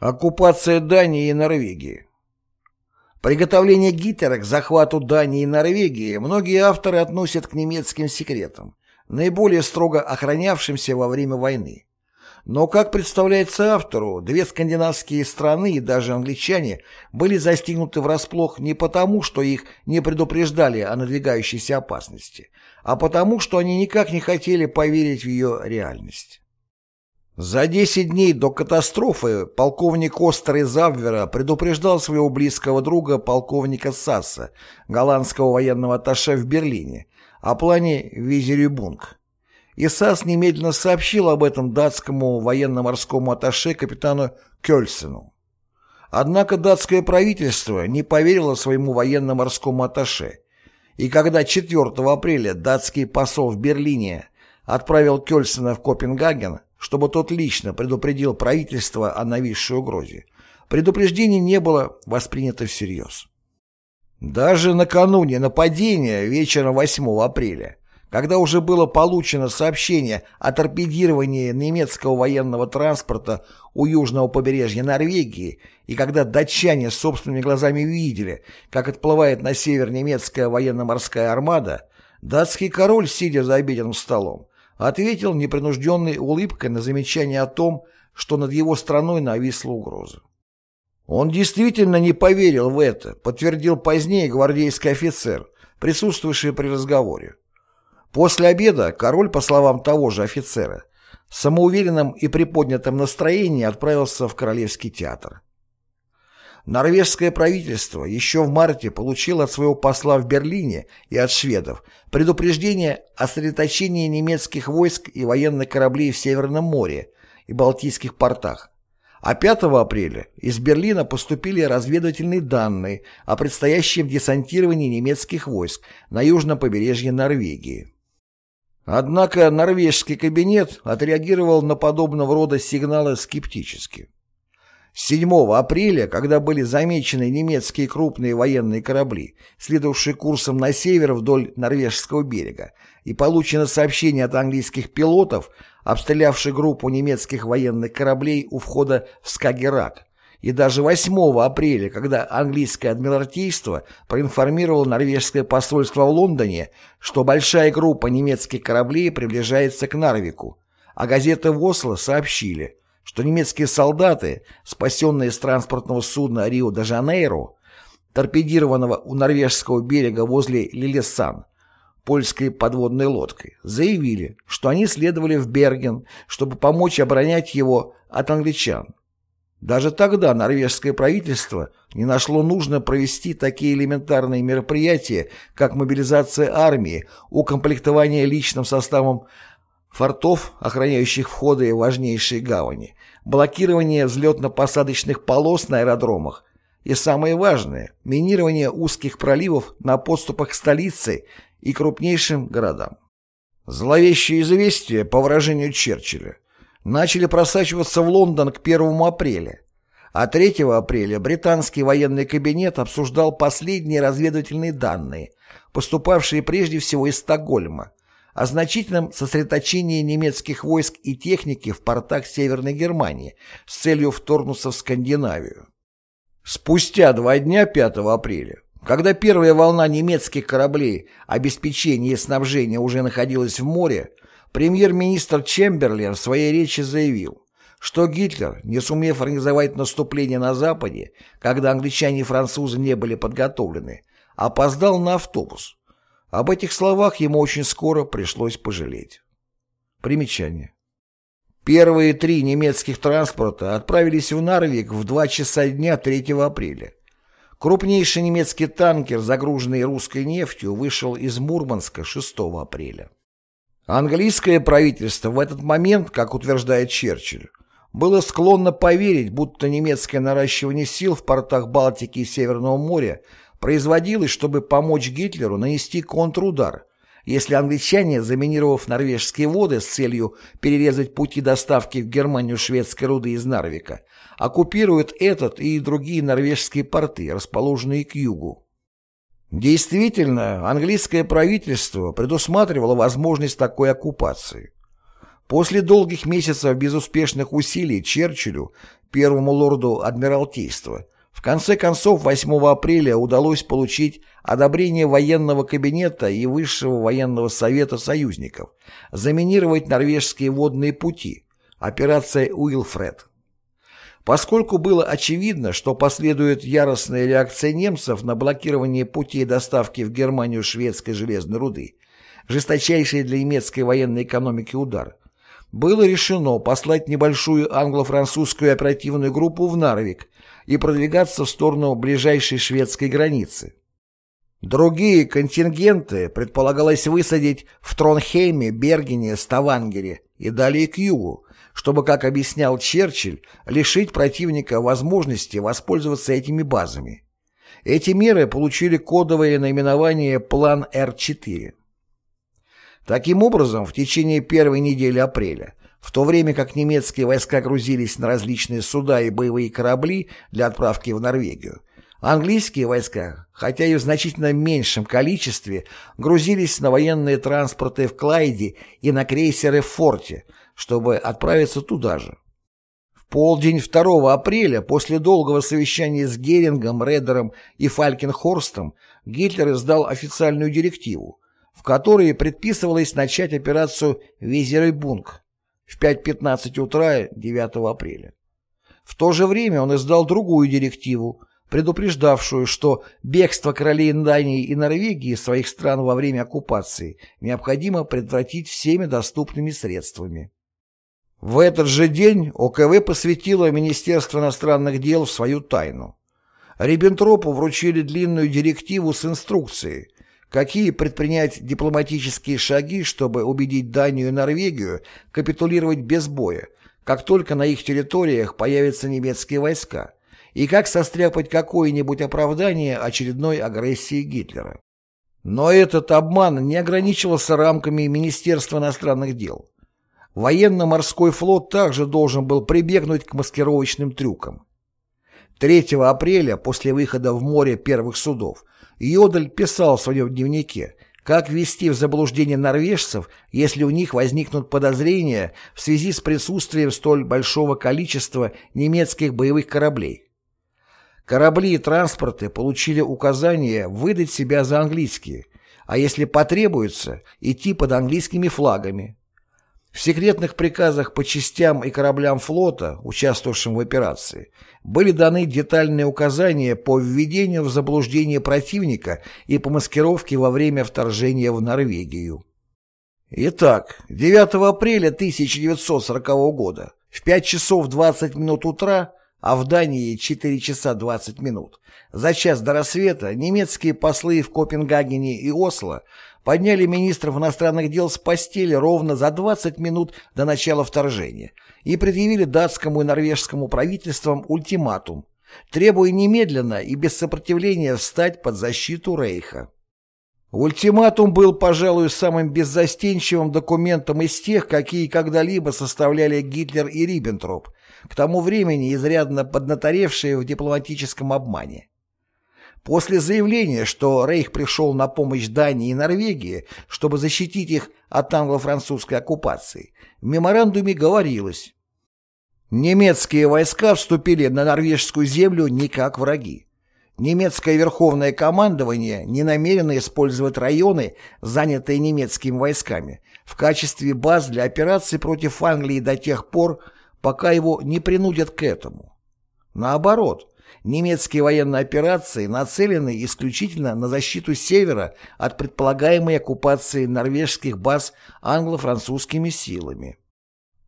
Оккупация Дании и Норвегии Приготовление Гитлера к захвату Дании и Норвегии многие авторы относят к немецким секретам, наиболее строго охранявшимся во время войны. Но, как представляется автору, две скандинавские страны и даже англичане были застигнуты врасплох не потому, что их не предупреждали о надвигающейся опасности, а потому, что они никак не хотели поверить в ее реальность. За 10 дней до катастрофы полковник Остер из Абвера предупреждал своего близкого друга полковника Сасса, голландского военного атташе в Берлине, о плане Визерюбунг. И Сасс немедленно сообщил об этом датскому военно-морскому атташе капитану Кёльсену. Однако датское правительство не поверило своему военно-морскому атташе, и когда 4 апреля датский посол в Берлине отправил Кёльсена в Копенгаген, чтобы тот лично предупредил правительство о нависшей угрозе. Предупреждение не было воспринято всерьез. Даже накануне нападения вечером 8 апреля, когда уже было получено сообщение о торпедировании немецкого военного транспорта у южного побережья Норвегии и когда датчане собственными глазами видели, как отплывает на север немецкая военно-морская армада, датский король, сидя за обеденным столом, ответил непринужденной улыбкой на замечание о том, что над его страной нависла угроза. Он действительно не поверил в это, подтвердил позднее гвардейский офицер, присутствовавший при разговоре. После обеда король, по словам того же офицера, самоуверенным и приподнятым настроении отправился в Королевский театр. Норвежское правительство еще в марте получило от своего посла в Берлине и от шведов предупреждение о сосредоточении немецких войск и военных кораблей в Северном море и Балтийских портах. А 5 апреля из Берлина поступили разведывательные данные о предстоящем десантировании немецких войск на южном побережье Норвегии. Однако норвежский кабинет отреагировал на подобного рода сигналы скептически. 7 апреля, когда были замечены немецкие крупные военные корабли, следовавшие курсом на север вдоль норвежского берега, и получено сообщение от английских пилотов, обстрелявших группу немецких военных кораблей у входа в Скагерак, и даже 8 апреля, когда английское адмиралтейство проинформировало норвежское посольство в Лондоне, что большая группа немецких кораблей приближается к Нарвику, а газеты в Осло сообщили, что немецкие солдаты, спасенные с транспортного судна Рио-де-Жанейро, торпедированного у норвежского берега возле Лилесан, польской подводной лодкой, заявили, что они следовали в Берген, чтобы помочь оборонять его от англичан. Даже тогда норвежское правительство не нашло нужно провести такие элементарные мероприятия, как мобилизация армии, укомплектование личным составом фортов, охраняющих входы в важнейшие гавани, блокирование взлетно-посадочных полос на аэродромах и, самое важное, минирование узких проливов на подступах к столице и крупнейшим городам. Зловещие известия, по выражению Черчилля, начали просачиваться в Лондон к 1 апреля, а 3 апреля британский военный кабинет обсуждал последние разведывательные данные, поступавшие прежде всего из Стокгольма, о значительном сосредоточении немецких войск и техники в портах Северной Германии с целью вторгнуться в Скандинавию. Спустя два дня 5 апреля, когда первая волна немецких кораблей обеспечения и снабжения уже находилась в море, премьер-министр Чемберлен в своей речи заявил, что Гитлер, не сумев организовать наступление на Западе, когда англичане и французы не были подготовлены, опоздал на автобус, об этих словах ему очень скоро пришлось пожалеть. Примечание. Первые три немецких транспорта отправились в Нарвик в 2 часа дня 3 апреля. Крупнейший немецкий танкер, загруженный русской нефтью, вышел из Мурманска 6 апреля. Английское правительство в этот момент, как утверждает Черчилль, было склонно поверить, будто немецкое наращивание сил в портах Балтики и Северного моря производилось, чтобы помочь Гитлеру нанести контрудар, если англичане, заминировав норвежские воды с целью перерезать пути доставки в Германию шведской руды из Нарвика, оккупируют этот и другие норвежские порты, расположенные к югу. Действительно, английское правительство предусматривало возможность такой оккупации. После долгих месяцев безуспешных усилий Черчиллю первому лорду Адмиралтейства, в конце концов 8 апреля удалось получить одобрение военного кабинета и Высшего военного совета союзников заминировать норвежские водные пути, операция «Уилфред». Поскольку было очевидно, что последует яростная реакция немцев на блокирование путей доставки в Германию шведской железной руды, жесточайший для немецкой военной экономики удар, было решено послать небольшую англо-французскую оперативную группу в Нарвик и продвигаться в сторону ближайшей шведской границы. Другие контингенты предполагалось высадить в Тронхейме, Бергене, Ставангере и далее к югу, чтобы, как объяснял Черчилль, лишить противника возможности воспользоваться этими базами. Эти меры получили кодовое наименование «План Р-4». Таким образом, в течение первой недели апреля, в то время как немецкие войска грузились на различные суда и боевые корабли для отправки в Норвегию, английские войска, хотя и в значительно меньшем количестве, грузились на военные транспорты в Клайде и на крейсеры в Форте – чтобы отправиться туда же. В полдень 2 апреля, после долгого совещания с Герингом, Редером и Фалькенхорстом, Гитлер издал официальную директиву, в которой предписывалось начать операцию «Визеребунг» в 5.15 утра 9 апреля. В то же время он издал другую директиву, предупреждавшую, что бегство королей Дании и Норвегии из своих стран во время оккупации необходимо предотвратить всеми доступными средствами. В этот же день ОКВ посвятило Министерство иностранных дел в свою тайну. Риббентропу вручили длинную директиву с инструкцией, какие предпринять дипломатические шаги, чтобы убедить Данию и Норвегию капитулировать без боя, как только на их территориях появятся немецкие войска, и как состряпать какое-нибудь оправдание очередной агрессии Гитлера. Но этот обман не ограничивался рамками Министерства иностранных дел. Военно-морской флот также должен был прибегнуть к маскировочным трюкам. 3 апреля, после выхода в море первых судов, Йодель писал в своем дневнике, как ввести в заблуждение норвежцев, если у них возникнут подозрения в связи с присутствием столь большого количества немецких боевых кораблей. Корабли и транспорты получили указание выдать себя за английские, а если потребуется, идти под английскими флагами. В секретных приказах по частям и кораблям флота, участвовавшим в операции, были даны детальные указания по введению в заблуждение противника и по маскировке во время вторжения в Норвегию. Итак, 9 апреля 1940 года в 5 часов 20 минут утра, а в Дании 4 часа 20 минут, за час до рассвета немецкие послы в Копенгагене и Осло подняли министров иностранных дел с постели ровно за 20 минут до начала вторжения и предъявили датскому и норвежскому правительствам ультиматум, требуя немедленно и без сопротивления встать под защиту Рейха. Ультиматум был, пожалуй, самым беззастенчивым документом из тех, какие когда-либо составляли Гитлер и Риббентроп, к тому времени изрядно поднаторевшие в дипломатическом обмане. После заявления, что Рейх пришел на помощь Дании и Норвегии, чтобы защитить их от англо-французской оккупации, в меморандуме говорилось «Немецкие войска вступили на норвежскую землю не как враги. Немецкое верховное командование не намерено использовать районы, занятые немецкими войсками, в качестве баз для операций против Англии до тех пор, пока его не принудят к этому. Наоборот, немецкие военные операции нацелены исключительно на защиту Севера от предполагаемой оккупации норвежских баз англо-французскими силами.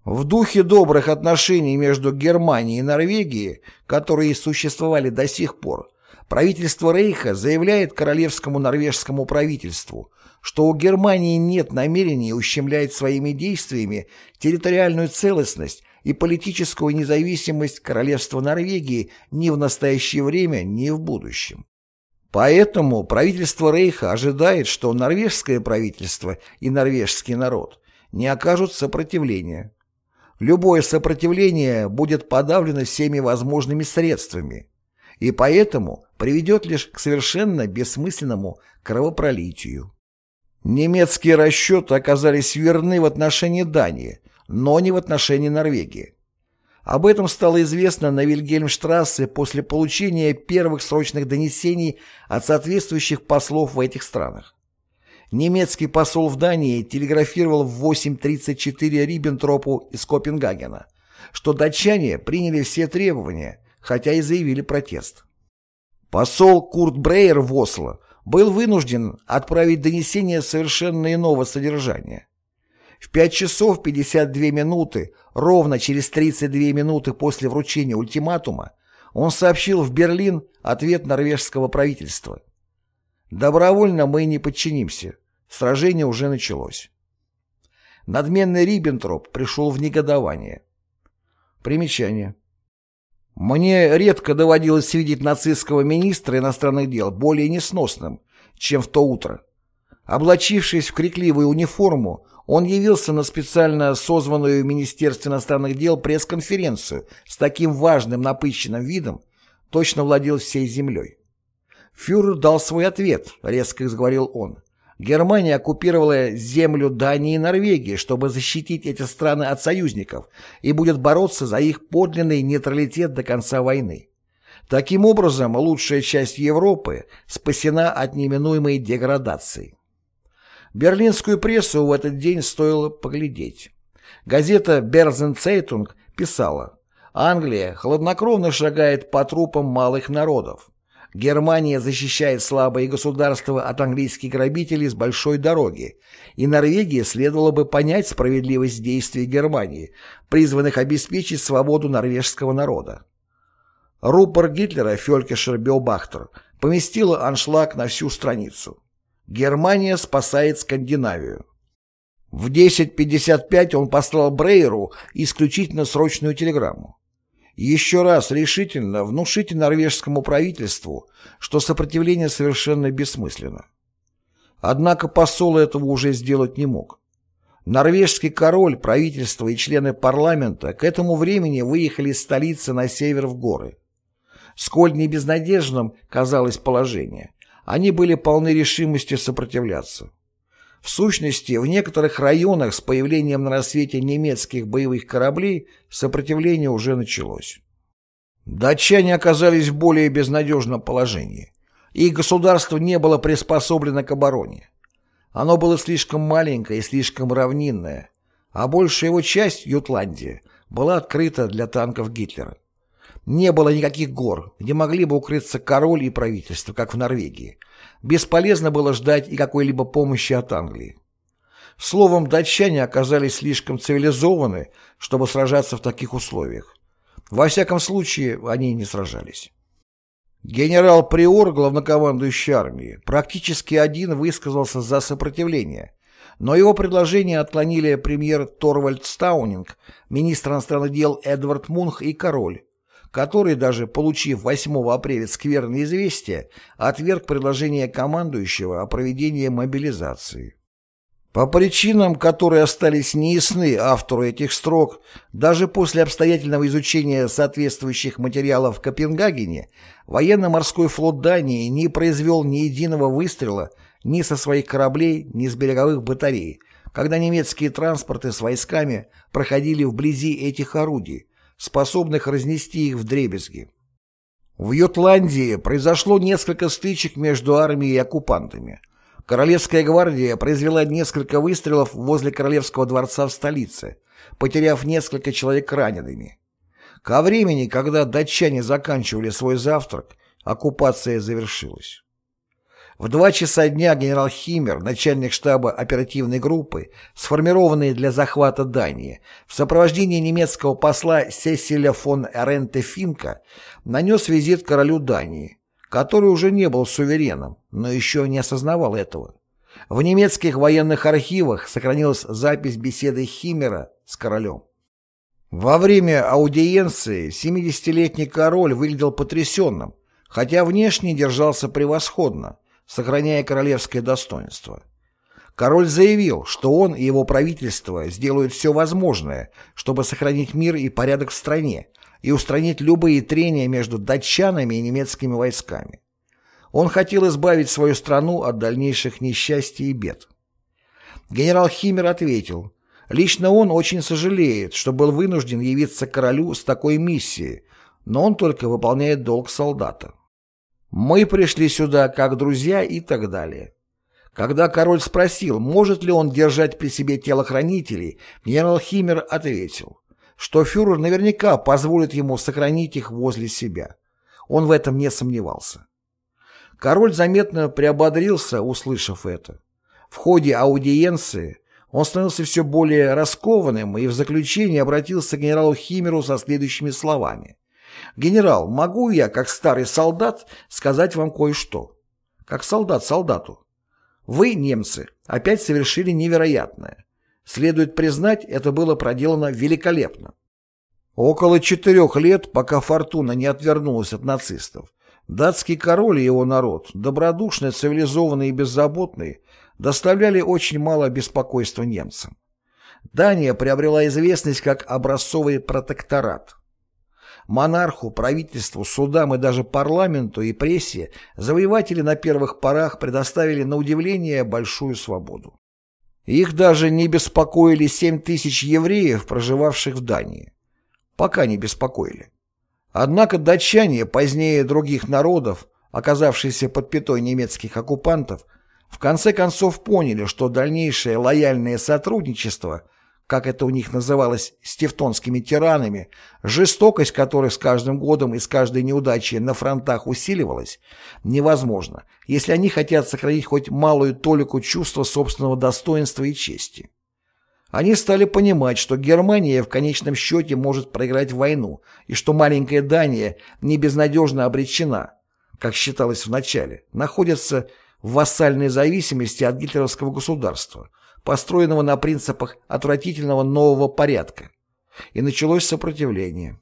В духе добрых отношений между Германией и Норвегией, которые существовали до сих пор, правительство Рейха заявляет королевскому норвежскому правительству, что у Германии нет намерения ущемлять своими действиями территориальную целостность и политическую независимость королевства Норвегии ни в настоящее время, ни в будущем. Поэтому правительство Рейха ожидает, что норвежское правительство и норвежский народ не окажут сопротивления. Любое сопротивление будет подавлено всеми возможными средствами, и поэтому приведет лишь к совершенно бессмысленному кровопролитию. Немецкие расчеты оказались верны в отношении Дании, но не в отношении Норвегии. Об этом стало известно на Вильгельмштрассе после получения первых срочных донесений от соответствующих послов в этих странах. Немецкий посол в Дании телеграфировал в 8.34 Риббентропу из Копенгагена, что датчане приняли все требования, хотя и заявили протест. Посол Курт Брейер в Осло был вынужден отправить донесение совершенно иного содержания. В 5 часов 52 минуты, ровно через 32 минуты после вручения ультиматума, он сообщил в Берлин ответ норвежского правительства. «Добровольно мы не подчинимся. Сражение уже началось». Надменный Риббентроп пришел в негодование. Примечание. Мне редко доводилось видеть нацистского министра иностранных дел более несносным, чем в то утро. Облачившись в крикливую униформу, он явился на специально созванную в иностранных дел пресс-конференцию с таким важным напыщенным видом, точно владел всей землей. Фюрер дал свой ответ, резко заговорил он. Германия оккупировала землю Дании и Норвегии, чтобы защитить эти страны от союзников и будет бороться за их подлинный нейтралитет до конца войны. Таким образом, лучшая часть Европы спасена от неминуемой деградации. Берлинскую прессу в этот день стоило поглядеть. Газета «Берзен Цейтунг» писала «Англия хладнокровно шагает по трупам малых народов. Германия защищает слабые государства от английских грабителей с большой дороги, и Норвегии следовало бы понять справедливость действий Германии, призванных обеспечить свободу норвежского народа. Рупор Гитлера Фелькешер Биобахтер поместила аншлаг на всю страницу. Германия спасает Скандинавию. В 10.55 он послал Брейеру исключительно срочную телеграмму. Еще раз решительно внушите норвежскому правительству, что сопротивление совершенно бессмысленно. Однако посол этого уже сделать не мог. Норвежский король, правительство и члены парламента к этому времени выехали из столицы на север в горы. Сколь не безнадежным казалось положение, они были полны решимости сопротивляться. В сущности, в некоторых районах с появлением на рассвете немецких боевых кораблей сопротивление уже началось. Датчане оказались в более безнадежном положении. Их государство не было приспособлено к обороне. Оно было слишком маленькое и слишком равнинное, а большая его часть, Ютландия, была открыта для танков Гитлера. Не было никаких гор, где могли бы укрыться король и правительство, как в Норвегии. Бесполезно было ждать и какой-либо помощи от Англии. Словом, датчане оказались слишком цивилизованы, чтобы сражаться в таких условиях. Во всяком случае, они не сражались. Генерал Приор, главнокомандующий армии, практически один высказался за сопротивление, но его предложение отклонили премьер Торвальд Стаунинг, министр иностранных дел Эдвард Мунх и король, который, даже получив 8 апреля скверное известие, отверг предложение командующего о проведении мобилизации. По причинам, которые остались неясны автору этих строк, даже после обстоятельного изучения соответствующих материалов в Копенгагене, военно-морской флот Дании не произвел ни единого выстрела ни со своих кораблей, ни с береговых батарей, когда немецкие транспорты с войсками проходили вблизи этих орудий, способных разнести их в дребезги. В Ютландии произошло несколько стычек между армией и оккупантами. Королевская гвардия произвела несколько выстрелов возле Королевского дворца в столице, потеряв несколько человек ранеными. Ко времени, когда датчане заканчивали свой завтрак, оккупация завершилась. В два часа дня генерал Химмер, начальник штаба оперативной группы, сформированный для захвата Дании, в сопровождении немецкого посла Сесиля фон Ренте Финка, нанес визит королю Дании, который уже не был сувереном, но еще не осознавал этого. В немецких военных архивах сохранилась запись беседы Химмера с королем. Во время аудиенции 70-летний король выглядел потрясенным, хотя внешне держался превосходно, сохраняя королевское достоинство. Король заявил, что он и его правительство сделают все возможное, чтобы сохранить мир и порядок в стране и устранить любые трения между датчанами и немецкими войсками. Он хотел избавить свою страну от дальнейших несчастий и бед. Генерал Химмер ответил, Лично он очень сожалеет, что был вынужден явиться королю с такой миссией, но он только выполняет долг солдата. Мы пришли сюда как друзья и так далее. Когда король спросил, может ли он держать при себе телохранителей, генерал Химмер ответил, что фюрер наверняка позволит ему сохранить их возле себя. Он в этом не сомневался. Король заметно приободрился, услышав это. В ходе аудиенции он становился все более раскованным и в заключении обратился к генералу Химеру со следующими словами. «Генерал, могу я, как старый солдат, сказать вам кое-что?» «Как солдат солдату». «Вы, немцы, опять совершили невероятное. Следует признать, это было проделано великолепно. Около четырех лет, пока фортуна не отвернулась от нацистов, датский король и его народ, добродушный, цивилизованный и беззаботный, доставляли очень мало беспокойства немцам. Дания приобрела известность как образцовый протекторат. Монарху, правительству, судам и даже парламенту и прессе завоеватели на первых порах предоставили на удивление большую свободу. Их даже не беспокоили 7 тысяч евреев, проживавших в Дании. Пока не беспокоили. Однако датчане, позднее других народов, оказавшиеся под пятой немецких оккупантов, в конце концов поняли, что дальнейшее лояльное сотрудничество, как это у них называлось, с тевтонскими тиранами, жестокость которых с каждым годом и с каждой неудачей на фронтах усиливалась, невозможно, если они хотят сохранить хоть малую толику чувства собственного достоинства и чести. Они стали понимать, что Германия в конечном счете может проиграть войну, и что маленькая Дания не безнадежно обречена, как считалось вначале, находится в вассальной зависимости от гитлеровского государства, построенного на принципах отвратительного нового порядка. И началось сопротивление.